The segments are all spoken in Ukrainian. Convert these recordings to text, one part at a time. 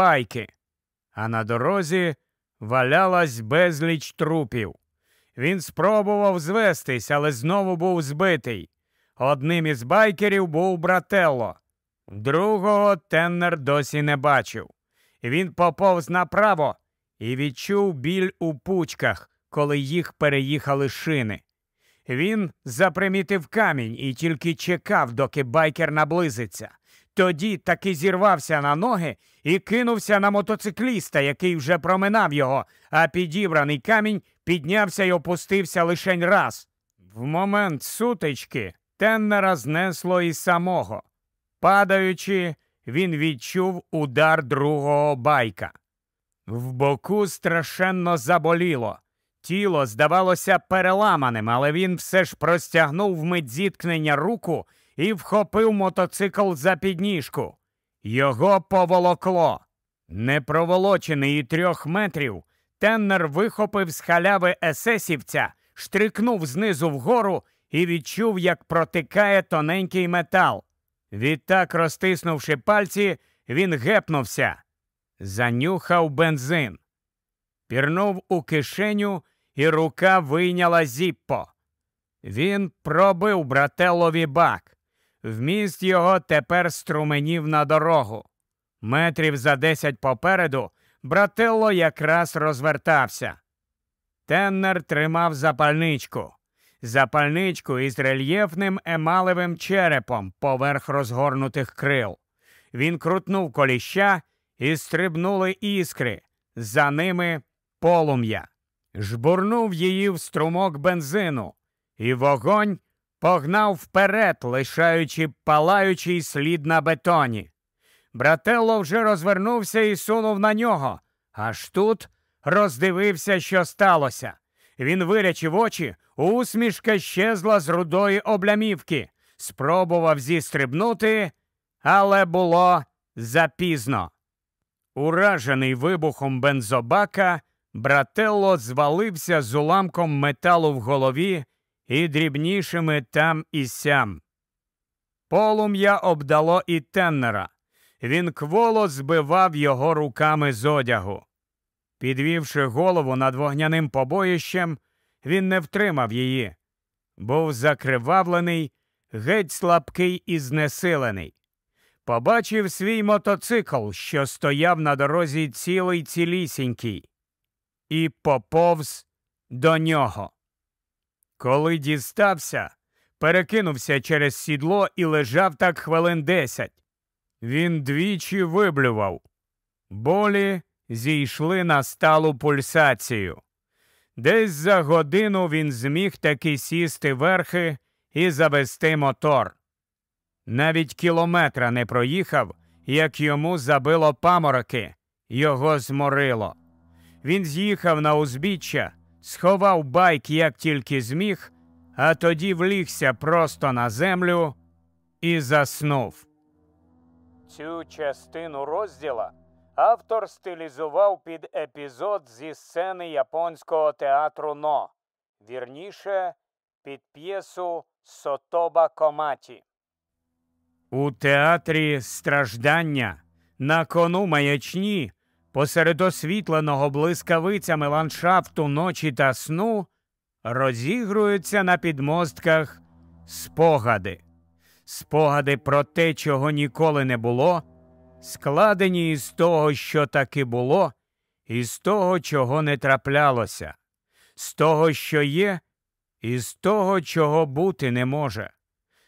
байки, а на дорозі валялась безліч трупів. Він спробував звестись, але знову був збитий. Одним із байкерів був брателло. Другого Теннер досі не бачив. Він поповз направо і відчув біль у пучках, коли їх переїхали шини. Він запримітив камінь і тільки чекав, доки байкер наблизиться. Тоді таки зірвався на ноги і кинувся на мотоцикліста, який вже проминав його, а підібраний камінь піднявся й опустився лишень раз. В момент сутички Теннера знесло і самого. Падаючи, він відчув удар другого байка. В боку страшенно заболіло. Тіло здавалося переламаним, але він все ж простягнув вмить зіткнення руку і вхопив мотоцикл за підніжку. Його поволокло. Непроволочений і трьох метрів, Теннер вихопив з халяви есесівця, штрикнув знизу вгору і відчув, як протикає тоненький метал. Відтак, розтиснувши пальці, він гепнувся, занюхав бензин, пірнув у кишеню, і рука вийняла зіппо. Він пробив брателові бак. Вміст його тепер струменів на дорогу. Метрів за десять попереду брателло якраз розвертався. Теннер тримав запальничку. Запальничку із рельєфним емалевим черепом поверх розгорнутих крил. Він крутнув коліща і стрибнули іскри. За ними полум'я. Жбурнув її в струмок бензину, і вогонь погнав вперед, лишаючи палаючий слід на бетоні. Брателло вже розвернувся і сунув на нього. Аж тут роздивився, що сталося. Він вирячив очі, усмішка щезла з рудої облямівки, спробував зістрибнути, але було запізно. Уражений вибухом бензобака, брателло звалився з уламком металу в голові і дрібнішими там і сям. Полум'я обдало і Теннера. Він кволо збивав його руками з одягу. Підвівши голову над вогняним побоїщем, він не втримав її. Був закривавлений, геть слабкий і знесилений. Побачив свій мотоцикл, що стояв на дорозі цілий цілісінький, і поповз до нього. Коли дістався, перекинувся через сідло і лежав так хвилин десять. Він двічі виблював. Болі зійшли на сталу пульсацію. Десь за годину він зміг таки сісти верхи і завести мотор. Навіть кілометра не проїхав, як йому забило памороки, його зморило. Він з'їхав на узбіччя, сховав байк як тільки зміг, а тоді влігся просто на землю і заснув. Цю частину розділа автор стилізував під епізод зі сцени японського театру Но, вірніше під п'єсу Сотоба Коматі. У театрі страждання на кону маячні посеред освітленого блискавицями ландшафту ночі та сну розігруються на підмостках спогади, спогади про те, чого ніколи не було, складені із того, що таки було, і з того, чого не траплялося, з того, що є, і з того, чого бути не може,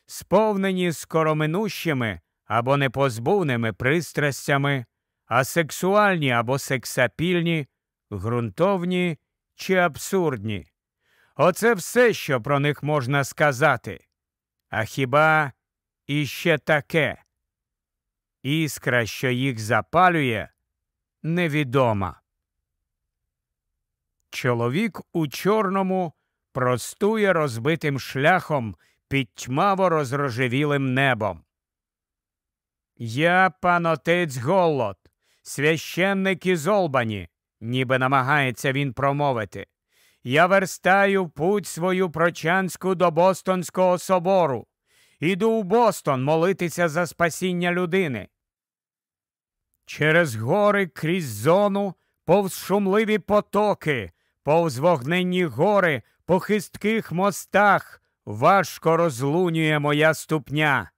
сповнені скороминущими або непозбувними пристрастями, асексуальні або сексапільні, ґрунтовні чи абсурдні. Оце все, що про них можна сказати. А хіба іще таке? Іскра, що їх запалює, невідома. Чоловік у чорному простує розбитим шляхом під тьмаво розрожевілим небом. Я пан отець Голлот, священник із Олбані, ніби намагається він промовити. Я верстаю путь свою прочанську до Бостонського собору. Іду у Бостон молитися за спасіння людини. Через гори крізь зону, повз шумливі потоки, повз вогненні гори, по хистких мостах важко розлунює моя ступня.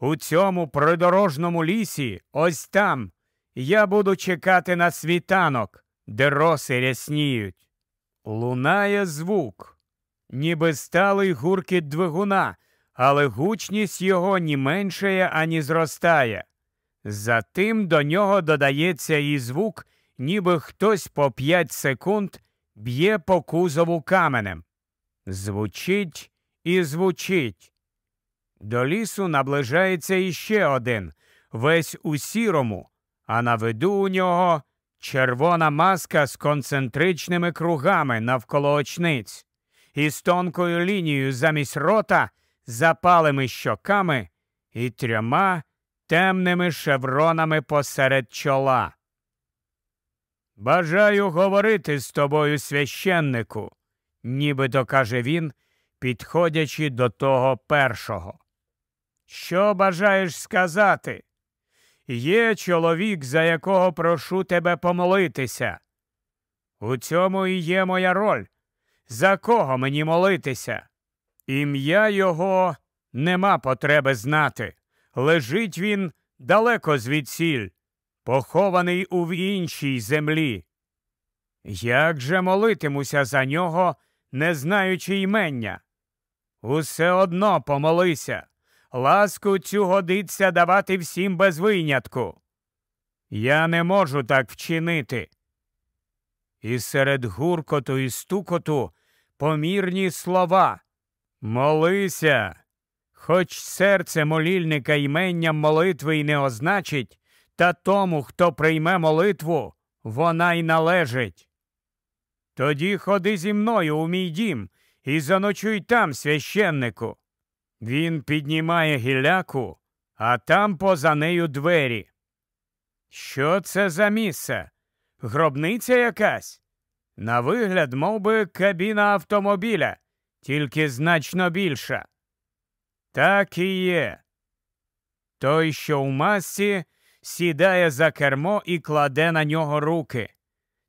У цьому придорожному лісі, ось там, я буду чекати на світанок, де роси рясніють. Лунає звук, ніби сталий гуркіт двигуна, але гучність його ні меншає, ані зростає. Затим до нього додається і звук, ніби хтось по п'ять секунд б'є по кузову каменем. Звучить і звучить. До лісу наближається іще один, весь у сірому, а на виду у нього червона маска з концентричними кругами навколо очниць, і з тонкою лінією замість рота, запалими щоками і трьома темними шевронами посеред чола. Бажаю говорити з тобою, священнику, нібито каже він, підходячи до того першого. Що бажаєш сказати? Є чоловік, за якого прошу тебе помолитися. У цьому і є моя роль. За кого мені молитися? Ім'я його нема потреби знати. Лежить він далеко звідсіль, похований у іншій землі. Як же молитимуся за нього, не знаючи ймення? Усе одно помолися. Ласку цю годиться давати всім без винятку. Я не можу так вчинити. І серед гуркоту і стукоту помірні слова. Молися. Хоч серце молільника іменням молитви й не означить, та тому, хто прийме молитву, вона й належить. Тоді ходи зі мною у мій дім і заночуй там, священнику. Він піднімає гіляку, а там поза нею двері. Що це за місце? Гробниця якась? На вигляд, мов би, кабіна автомобіля, тільки значно більша. Так і є. Той, що у масці, сідає за кермо і кладе на нього руки.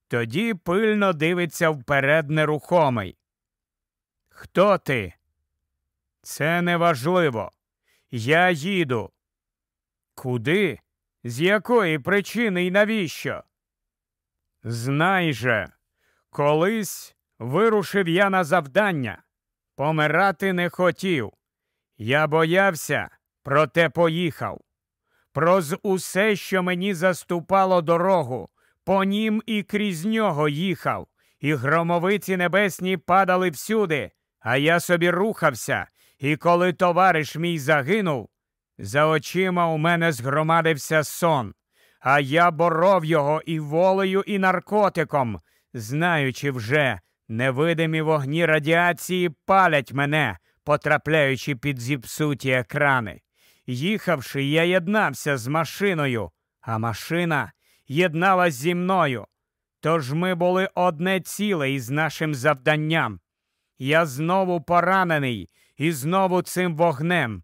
Тоді пильно дивиться вперед нерухомий. Хто ти? Це неважливо. Я їду. Куди? З якої причини і навіщо? Знай же, колись вирушив я на завдання. Помирати не хотів. Я боявся, проте поїхав. Проз усе, що мені заступало дорогу, по нім і крізь нього їхав, і громовиці небесні падали всюди, а я собі рухався, і коли товариш мій загинув, за очима у мене згромадився сон, а я боров його і волею, і наркотиком, знаючи вже, невидимі вогні радіації палять мене, потрапляючи під зіпсуті екрани. Їхавши, я єднався з машиною, а машина єдналась зі мною. Тож ми були одне ціле із нашим завданням. Я знову поранений і знову цим вогнем,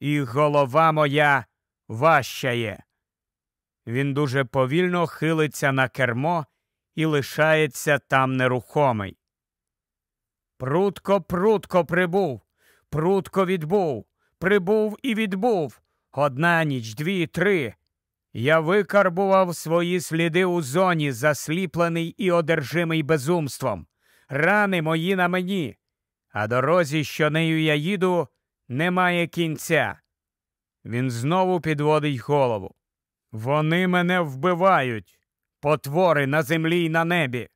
і голова моя важчає. Він дуже повільно хилиться на кермо і лишається там нерухомий. Прутко, прутко прибув, прутко відбув, прибув і відбув. Одна ніч, дві, три. Я викарбував свої сліди у зоні, засліплений і одержимий безумством. Рани мої на мені, а дорозі, що нею я їду, немає кінця. Він знову підводить голову. Вони мене вбивають, потвори на землі й на небі.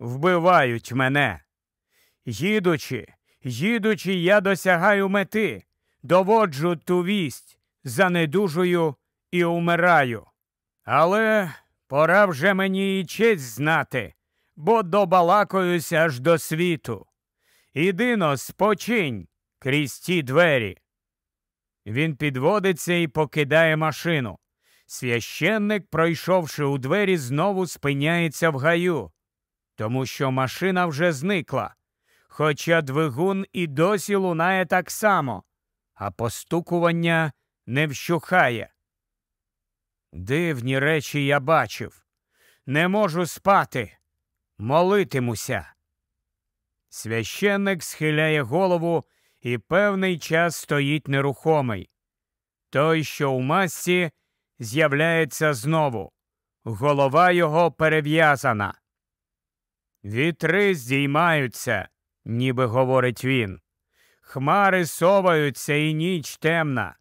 Вбивають мене. Їдучи, їдучи, я досягаю мети, доводжу ту вість, занедужую і умираю. Але пора вже мені і честь знати, бо добалакаюся аж до світу. Ідино, спочинь крізь ті двері. Він підводиться і покидає машину. Священник, пройшовши у двері, знову спиняється в гаю, тому що машина вже зникла, хоча двигун і досі лунає так само, а постукування не вщухає. Дивні речі я бачив. Не можу спати, молитимуся. Священник схиляє голову і певний час стоїть нерухомий. Той, що у масці, з'являється знову. Голова його перев'язана. Вітри здіймаються, ніби говорить він. Хмари соваються, і ніч темна.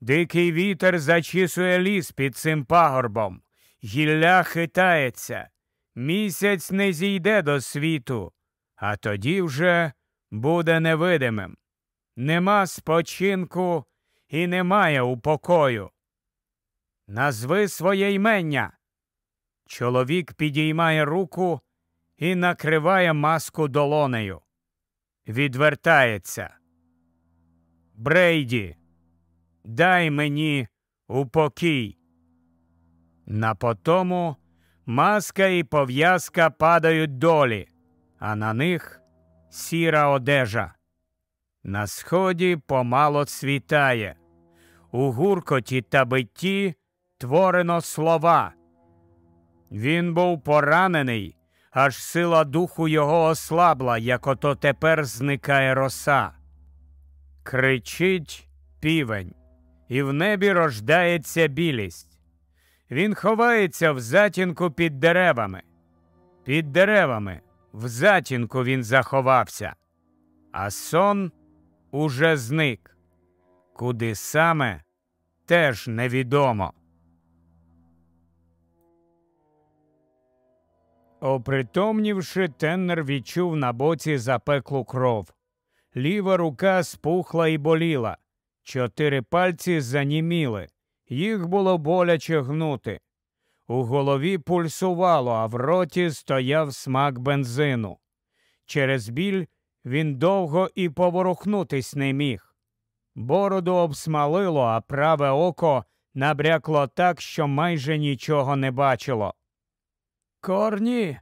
Дикий вітер зачісує ліс під цим пагорбом. Гілля хитається. Місяць не зійде до світу, а тоді вже буде невидимим. Нема спочинку і немає упокою. Назви своє ймення. Чоловік підіймає руку і накриває маску долонею. Відвертається. Брейді, дай мені упокій. На потому маска і пов'язка падають долі, а на них сіра одежа. На сході помало цвітає. У гуркоті та битті творено слова. Він був поранений, аж сила духу його ослабла, як ото тепер зникає роса. Кричить півень, і в небі рождається білість. Він ховається в затінку під деревами. Під деревами в затінку він заховався, а сон уже зник. Куди саме теж невідомо. Опритомнівши, Теннер відчув на боці запеклу кров. Ліва рука спухла і боліла. Чотири пальці заніміли. Їх було боляче гнути. У голові пульсувало, а в роті стояв смак бензину. Через біль він довго і поворухнутись не міг. Бороду обсмалило, а праве око набрякло так, що майже нічого не бачило. Корні,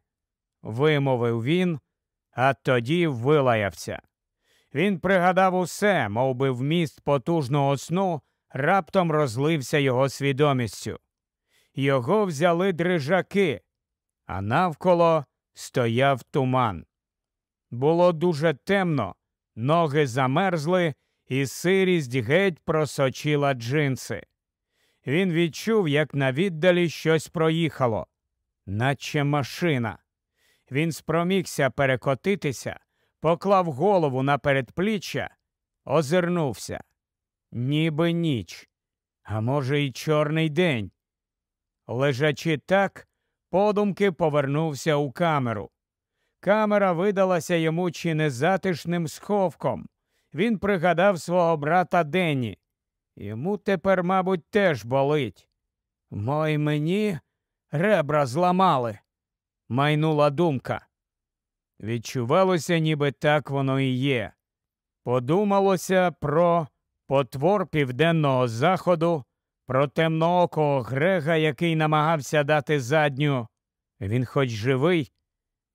вимовив він, а тоді вилаявся. Він пригадав усе, мов би вміст потужного сну раптом розлився його свідомістю. Його взяли дрижаки, а навколо стояв туман. Було дуже темно, ноги замерзли, і сирість геть просочила джинси. Він відчув, як на віддалі щось проїхало наче машина. Він спромігся перекотитися, поклав голову на передпліччя, озирнувся. Ніби ніч, а може, й чорний день. Лежачи так, подумки повернувся у камеру. Камера видалася йому чи не затишним сховком. Він пригадав свого брата Денні. Йому тепер, мабуть, теж болить. Мой мені ребра зламали, майнула думка. Відчувалося, ніби так воно і є. Подумалося про потвор південного заходу, про темноокого Грега, який намагався дати задню. Він хоч живий.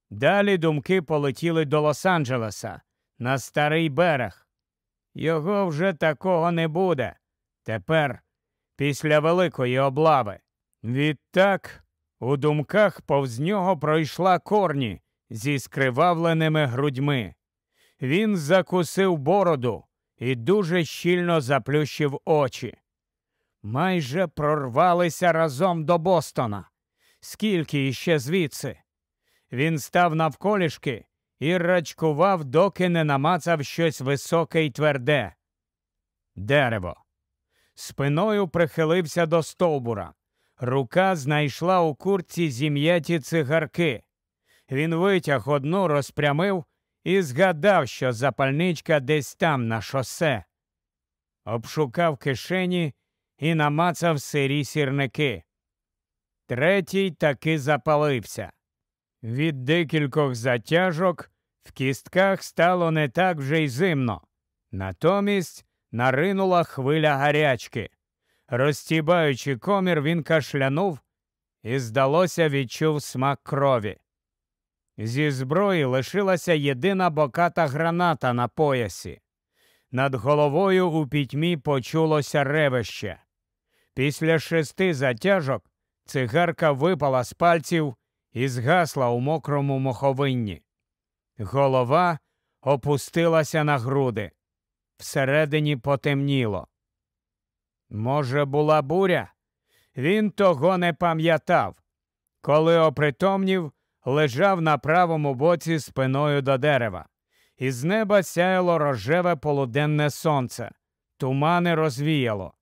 Далі думки полетіли до Лос-Анджелеса, на старий берег. Його вже такого не буде. Тепер, після великої облави. Відтак у думках повз нього пройшла корні зі скривавленими грудьми. Він закусив бороду і дуже щільно заплющив очі. Майже прорвалися разом до Бостона. Скільки іще звідси? Він став навколішки і рачкував, доки не намацав щось високе й тверде. Дерево. Спиною прихилився до стовбура. Рука знайшла у куртці зім'яті цигарки. Він витяг одну, розпрямив і згадав, що запальничка десь там, на шосе. Обшукав кишені і намацав сирі сірники. Третій таки запалився. Від декількох затяжок в кістках стало не так вже й зимно. Натомість наринула хвиля гарячки. Розтібаючи комір, він кашлянув і, здалося, відчув смак крові. Зі зброї лишилася єдина боката граната на поясі. Над головою у пітьмі почулося ревище. Після шести затяжок цигарка випала з пальців і згасла у мокрому моховинні. Голова опустилася на груди. Всередині потемніло. Може, була буря? Він того не пам'ятав. Коли опритомнів, лежав на правому боці спиною до дерева. Із неба сяяло рожеве полуденне сонце, тумани розвіяло.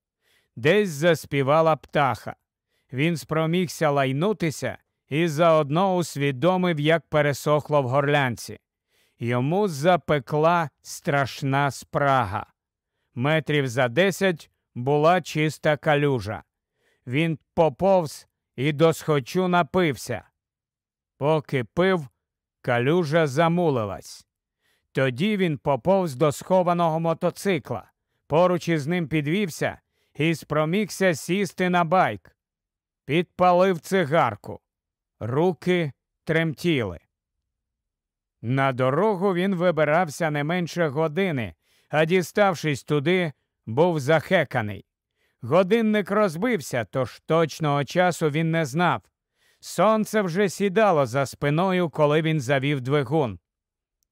Десь заспівала птаха. Він спромігся лайнутися і заодно усвідомив, як пересохло в горлянці. Йому запекла страшна спрага. Метрів за десять була чиста калюжа. Він поповз і досхочу напився. Поки пив, калюжа замулилась. Тоді він поповз до схованого мотоцикла, поруч із ним підвівся і спромігся сісти на байк. Підпалив цигарку. Руки тремтіли. На дорогу він вибирався не менше години, а діставшись туди, був захеканий. Годинник розбився, тож точного часу він не знав. Сонце вже сідало за спиною, коли він завів двигун.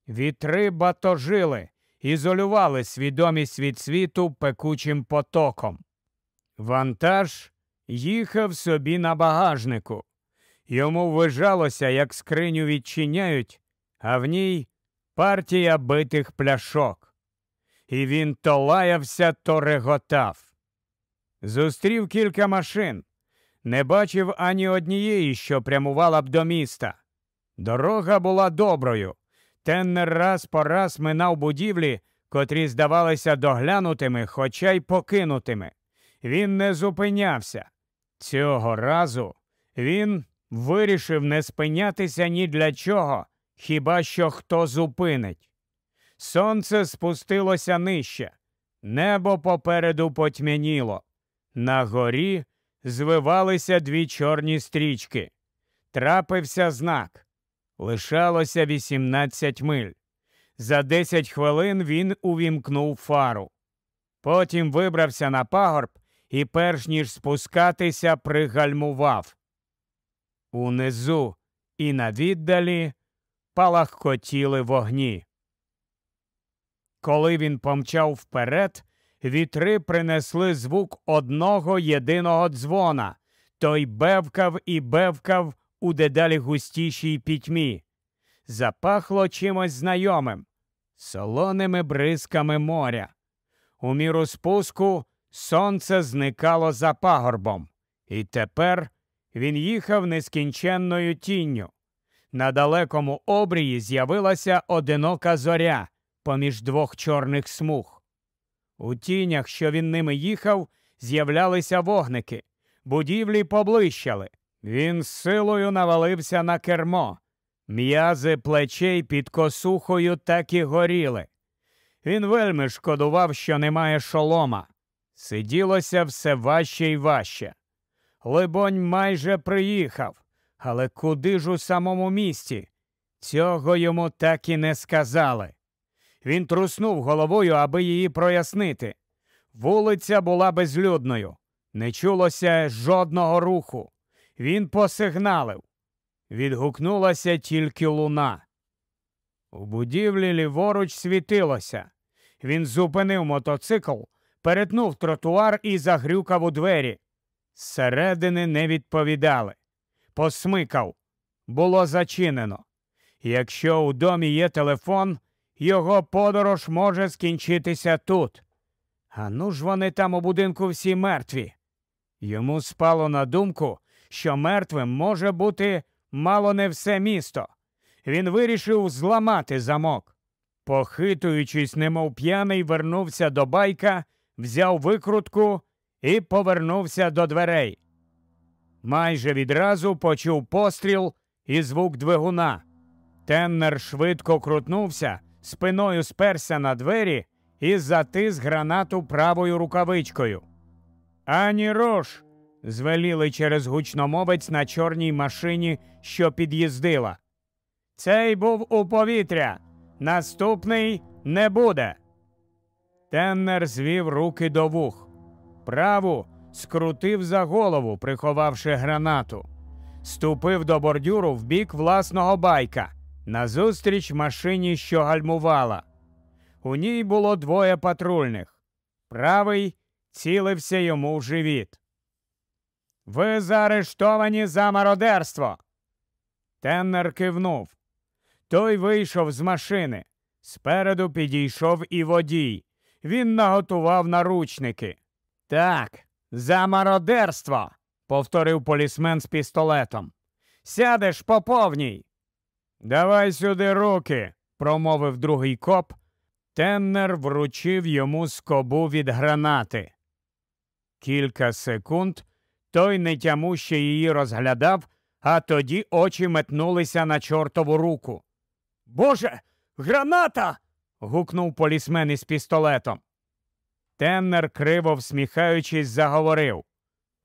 Вітри батожили, ізолювали свідомість від світу пекучим потоком. Вантаж їхав собі на багажнику. Йому вижалося, як скриню відчиняють, а в ній партія битих пляшок. І він то лаявся, то реготав. Зустрів кілька машин, не бачив ані однієї, що прямувала б до міста. Дорога була доброю. Теннер раз по раз минав будівлі, котрі здавалися доглянутими, хоча й покинутими. Він не зупинявся. Цього разу він вирішив не спинятися ні для чого, хіба що хто зупинить. Сонце спустилося нижче, небо попереду потьмяніло. На горі звивалися дві чорні стрічки. Трапився знак. Лишалося 18 миль. За 10 хвилин він увімкнув фару. Потім вибрався на пагорб і, перш ніж спускатися, пригальмував. Унизу і на віддалі палахкотіли вогні. Коли він помчав вперед, вітри принесли звук одного єдиного дзвона. Той бевкав і бевкав у дедалі густішій пітьмі. Запахло чимось знайомим, солоними бризками моря. У міру спуску сонце зникало за пагорбом, і тепер він їхав нескінченною тінню. На далекому обрії з'явилася одинока зоря поміж двох чорних смуг. У тінях, що він ними їхав, з'являлися вогники, будівлі поблищали. Він силою навалився на кермо. М'язи плечей під косухою так і горіли. Він вельми шкодував, що немає шолома. Сиділося все важче і важче. Либонь, майже приїхав, але куди ж у самому місті? Цього йому так і не сказали. Він труснув головою, аби її прояснити. Вулиця була безлюдною, не чулося жодного руху. Він посигналив. Відгукнулася тільки луна. У будівлі ліворуч світилося. Він зупинив мотоцикл, перетнув тротуар і загрюкав у двері. Зсередини не відповідали. Посмикав. Було зачинено. Якщо у домі є телефон, його подорож може скінчитися тут. А ну ж вони там у будинку всі мертві. Йому спало на думку, що мертвим може бути мало не все місто. Він вирішив зламати замок. Похитуючись, немов п'яний, вернувся до байка, взяв викрутку і повернувся до дверей. Майже відразу почув постріл і звук двигуна. Теннер швидко крутнувся, спиною сперся на двері і затис гранату правою рукавичкою. Ані руш! Звеліли через гучномовець на чорній машині, що під'їздила. Цей був у повітря. Наступний не буде. Теннер звів руки до вух. Праву скрутив за голову, приховавши гранату, ступив до бордюру в бік власного байка, назустріч машині, що гальмувала. У ній було двоє патрульних. Правий цілився йому в живіт. Ви заарештовані за мародерство. Теннер кивнув. Той вийшов з машини. Спереду підійшов і водій. Він наготував наручники. Так, за мародерство, повторив полісмен з пістолетом. Сядеш по повній. Давай сюди руки, промовив другий коп. Теннер вручив йому скобу від гранати. Кілька секунд той нетямуще її розглядав, а тоді очі метнулися на чортову руку. Боже, граната. гукнув полісмен із пістолетом. Теннер, криво всміхаючись, заговорив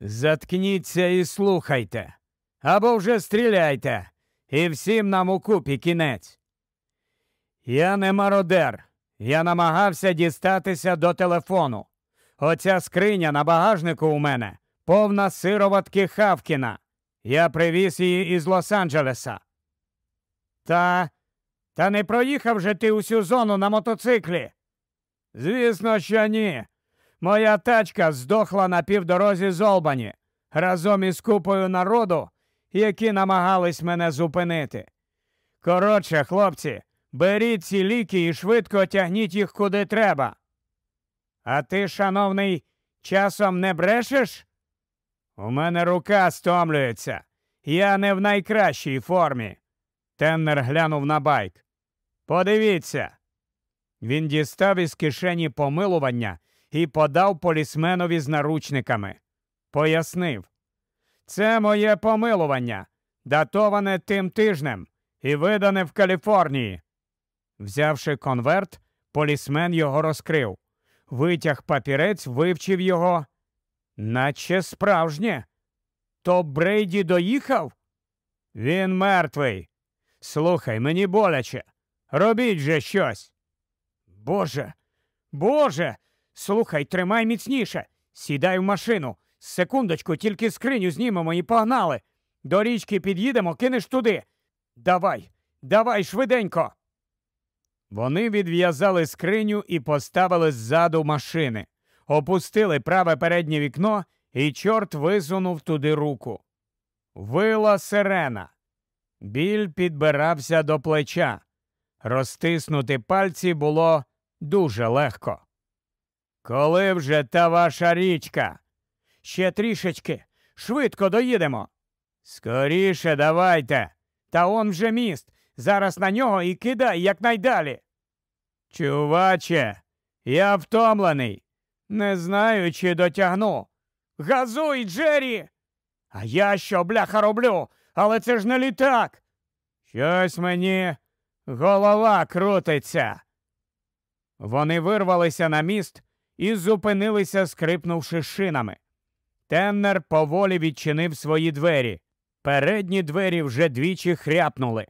Заткніться і слухайте, або вже стріляйте, і всім нам у купі кінець. Я не мародер. Я намагався дістатися до телефону. Оця скриня на багажнику у мене повна сироватки Хавкіна. Я привіз її із Лос-Анджелеса. Та та не проїхав же ти усю зону на мотоциклі? Звісно, що ні. Моя тачка здохла на півдорозі з Олбані разом із купою народу, які намагались мене зупинити. Коротше, хлопці, беріть ці ліки і швидко тягніть їх куди треба. А ти, шановний, часом не брешеш? У мене рука стомлюється. Я не в найкращій формі. Теннер глянув на байк. Подивіться. Він дістав із кишені помилування і подав полісменові з наручниками. Пояснив. Це моє помилування, датоване тим тижнем і видане в Каліфорнії. Взявши конверт, полісмен його розкрив. Витяг папірець, вивчив його. Наче справжнє. То Брейді доїхав? Він мертвий. Слухай, мені боляче. Робіть же щось. Боже, Боже. Слухай, тримай міцніше. Сідай в машину. Секундочку, тільки скриню знімемо і погнали. До річки під'їдемо, кинеш туди. Давай, давай швиденько. Вони відв'язали скриню і поставили ззаду машини, опустили праве переднє вікно, і чорт висунув туди руку. Вила сирена. Біль підбирався до плеча. Розтиснути пальці було дуже легко. Коли вже та ваша річка? Ще трішечки. Швидко доїдемо. Скоріше давайте. Та он вже міст. Зараз на нього і кидай якнайдалі. Чуваче, я втомлений. Не знаю, чи дотягну. Газуй, Джері! А я що, бляха, роблю? Але це ж не літак. Щось мені голова крутиться. Вони вирвалися на міст і зупинилися, скрипнувши шинами. Теннер поволі відчинив свої двері. Передні двері вже двічі хряпнули.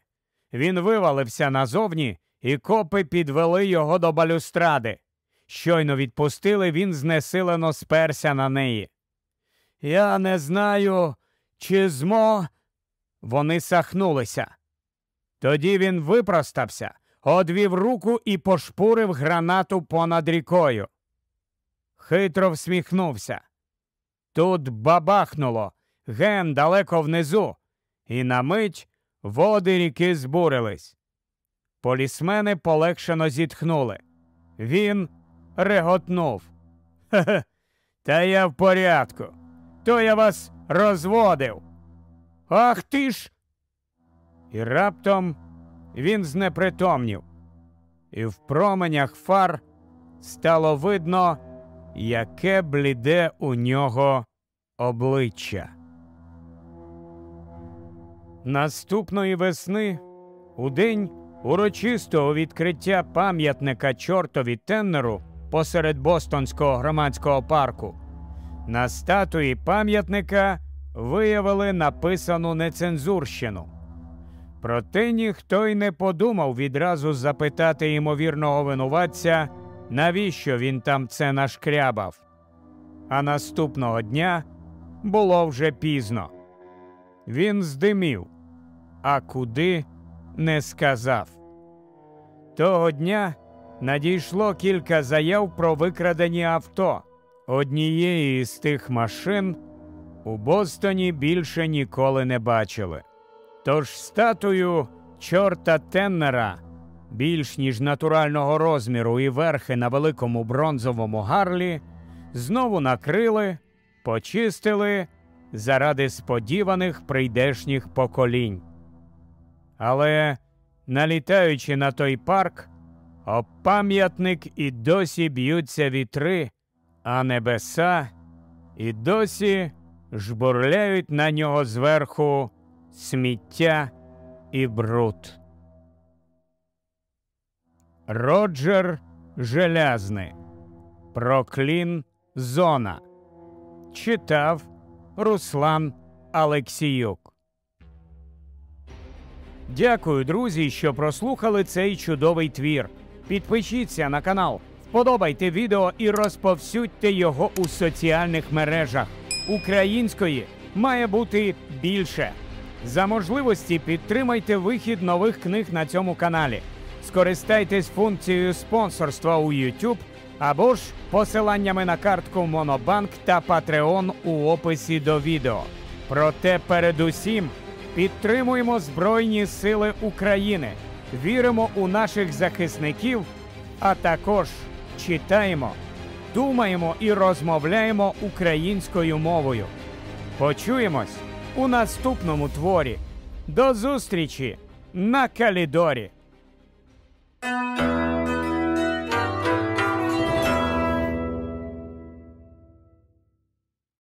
Він вивалився назовні, і копи підвели його до балюстради. Щойно відпустили, він знесилено сперся на неї. Я не знаю, чи змо. Вони сахнулися. Тоді він випростався, одвів руку і пошпурив гранату понад рікою. Хитро всміхнувся. Тут бабахнуло ген далеко внизу, і на мить води ріки збурились. Полісмени полегшено зітхнули. Він реготнув. Хе-хе, та я в порядку. То я вас розводив. Ах ти ж. І раптом він знепритомнів, і в променях фар стало видно, яке бліде у нього обличчя. Наступної весни, у день урочистого відкриття пам'ятника чортові Теннеру посеред Бостонського громадського парку, на статуї пам'ятника виявили написану нецензурщину. Проте ніхто й не подумав відразу запитати ймовірного винуватця, навіщо він там це нашкрябав. а наступного дня було вже пізно. Він здимів, а куди не сказав. Того дня надійшло кілька заяв про викрадені авто. Однієї з тих машин у Бостоні більше ніколи не бачили. Тож статую чорта Теннера, більш ніж натурального розміру і верхи на великому бронзовому гарлі, знову накрили, почистили заради сподіваних прийдешніх поколінь. Але, налітаючи на той парк, об пам'ятник і досі б'ються вітри, а небеса і досі жбурляють на нього зверху сміття і бруд. Роджер Желязний. Проклін Зона. Читав Руслан Алексіюк. Дякую, друзі, що прослухали цей чудовий твір. Підпишіться на канал, вподобайте відео і розповсюдьте його у соціальних мережах. Української має бути більше. За можливості підтримайте вихід нових книг на цьому каналі. Скористайтесь функцією спонсорства у YouTube або ж посиланнями на картку Монобанк та Patreon у описі до відео. Проте передусім підтримуємо Збройні Сили України, віримо у наших захисників, а також читаємо, думаємо і розмовляємо українською мовою. Почуємось у наступному творі. До зустрічі на Калідорі!